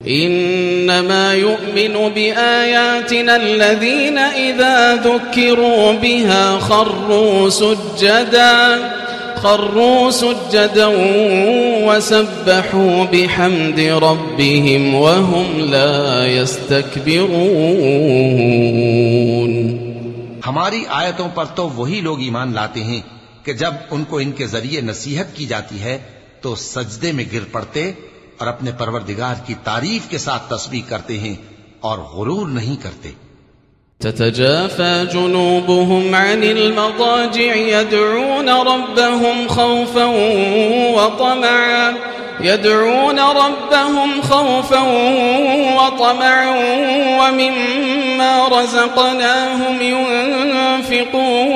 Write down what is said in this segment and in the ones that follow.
إنما يؤمن بآياتنا الذين إذا ذكروا بها خروا سجدا خروا سجدا وسبحوا بحمد ربهم وهم لا يستكبرون. ہماری آیتوں پر تو وہی لوگ ایمان لاتے ہیں کہ جب ان کو ان کے ذریعے نصیحت کی جاتی ہے تو سجدے میں گر پڑتے اور اپنے پروردگار کی تعریف کے ساتھ تسبیح کرتے ہیں اور غرور نہیں کرتے۔ تتجافى جنوبهم عن المضاجع، يدعون ربهم خوفا وطمعا. يدعون ربهم خوفا وطمعا، ومما رزقناهم ينفقون.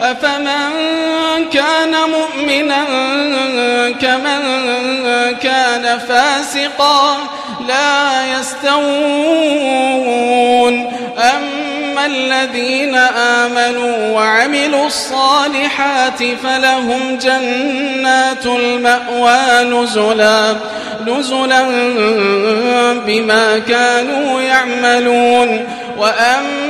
أفمن كان مؤمنا كمن كان فاسقا لا يستوون أما الذين آمنوا وعملوا الصالحات فلهم جنات المأوى نزلا نزلا بما كانوا يعملون وأما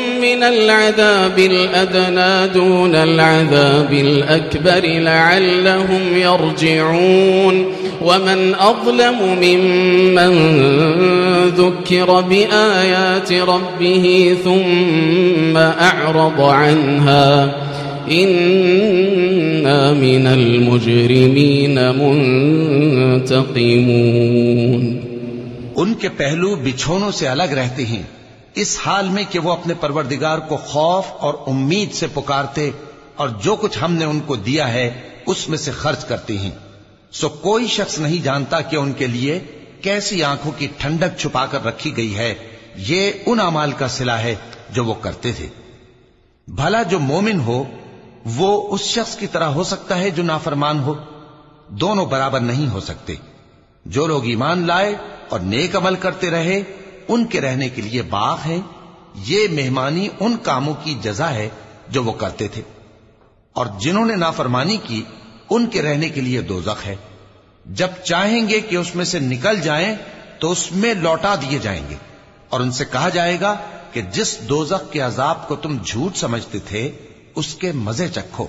من العذاب الأدنى دون العذاب الأكبر لعلهم يرجعون ومن أظلم ممن ذكر بآيات ربه ثم أعرض عنها إنا من المجرمين منتقمون ان کے پہلو بچھونوں سے الگ رہتے ہیں اس حال میں کہ وہ اپنے پروردگار کو خوف اور امید سے پکارتے اور جو کچھ ہم نے ان کو دیا ہے، اس میں سے خرچ کرتے ہیں۔ سو کوئی شخص نہیں جانتا کہ ان کے لیے کیسی آنکھوں کی ٹھنڈک چھپا کر رکھی گئی ہے۔ یہ ان امال کا سلا ہے جو وہ کرتے تھے۔ بھلا جو مومن ہو، وہ اس شخص کی طرح ہو سکتا ہے جو نافرمان ہو۔ دونوں برابر نہیں ہو سکتے۔ جو لوگ ایمان لائے اور نیک عمل کرتے رہے ان کے رہنے کے لیے باغ ہیں۔ یہ مہمانی ان کاموں کی جزا ہے جو وہ کرتے تھے۔ اور جنہوں نے نافرمانی کی، ان کے رہنے کے لیے دوزخ ہے۔ جب چاہیں گے کہ اس میں سے نکل جائیں، تو اس میں لوٹا دیے جائیں گے۔ اور ان سے کہا جائے گا کہ جس دوزخ کے عذاب کو تم جھوٹ سمجھتے تھے، اس کے مزے چکھو۔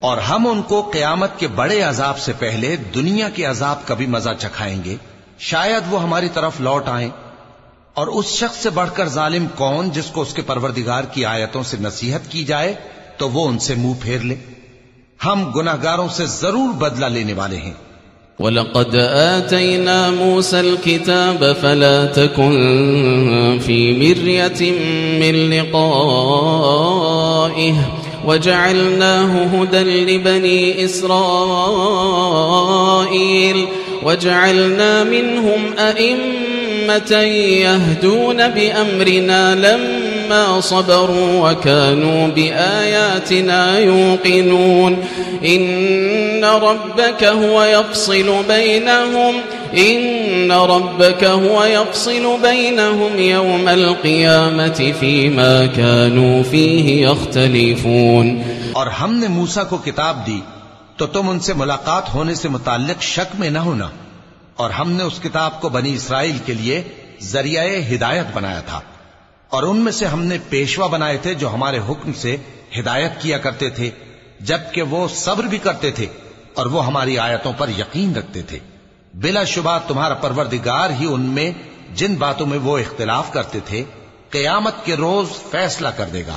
اور ہم ان کو قیامت کے بڑے عذاب سے پہلے دنیا کے عذاب کا بھی مزہ چکھائیں گے۔ شاید وہ ہماری طرف لوٹ آئیں۔ اور اس شخص سے بڑھ کر ظالم کون جس کو اس کے پروردگار کی آیتوں سے نصیحت کی جائے تو وہ ان سے منہ پھیر لے۔ ہم گناہگاروں سے ضرور بدلہ لینے والے ہیں۔ ولقد آتينا موسى الكتاب فلا تكن في مرية من لقائه وجعلناه هدى لبني إسرائيل وجعلنا منهم أئمة يهدون بأمرنا لما صبروا وكانوا بآياتنا يوقنون. إن ربك هو يفصل بينهم. إن ربك هو يفصل بينهم يوم القيامة فيما كانوا فيه يختلفون. اور ہم نے موسا کو کتاب دی تو تم ان سے ملاقات ہونے سے متعلق شک میں نہ ہونا۔ اور ہم نے اس کتاب کو بنی اسرائیل کے لیے ذریعہ ہدایت بنایا تھا۔ اور ان میں سے ہم نے پیشوا بنائے تھے جو ہمارے حکم سے ہدایت کیا کرتے تھے، جبکہ وہ صبر بھی کرتے تھے اور وہ ہماری آیتوں پر یقین رکھتے تھے۔ بلا شبہ تمہارا پروردگار ہی ان میں، جن باتوں میں وہ اختلاف کرتے تھے، قیامت کے روز فیصلہ کر دے گا۔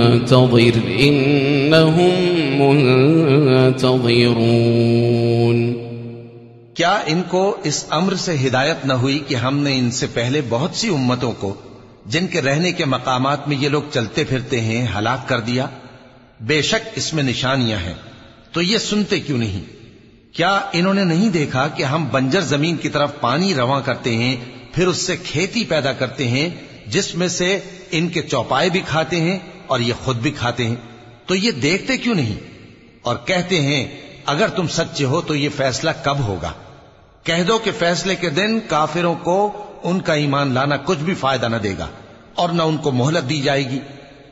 وانتظر إنهم منتظرون۔ کیا ان کو اس امر سے ہدایت نہ ہوئی کہ ہم نے ان سے پہلے بہت سی امتوں کو، جن کے رہنے کے مقامات میں یہ لوگ چلتے پھرتے ہیں، ہلاک کر دیا؟ بے شک اس میں نشانیاں ہیں۔ تو یہ سنتے کیوں نہیں؟ کیا انہوں نے نہیں دیکھا کہ ہم بنجر زمین کی طرف پانی رواں کرتے ہیں، پھر اس سے کھیتی پیدا کرتے ہیں، جس میں سے ان کے چوپائے بھی کھاتے ہیں اور یہ خود بھی کھاتے ہیں، تو یہ دیکھتے کیوں نہیں؟ اور کہتے ہیں، اگر تم سچے ہو تو یہ فیصلہ کب ہوگا؟ کہہ دو کہ فیصلے کے دن کافروں کو ان کا ایمان لانا کچھ بھی فائدہ نہ دے گا، اور نہ ان کو مہلت دی جائے گی۔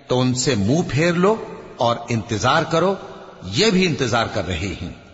تو ان سے منہ پھیر لو اور انتظار کرو، یہ بھی انتظار کر رہے ہیں۔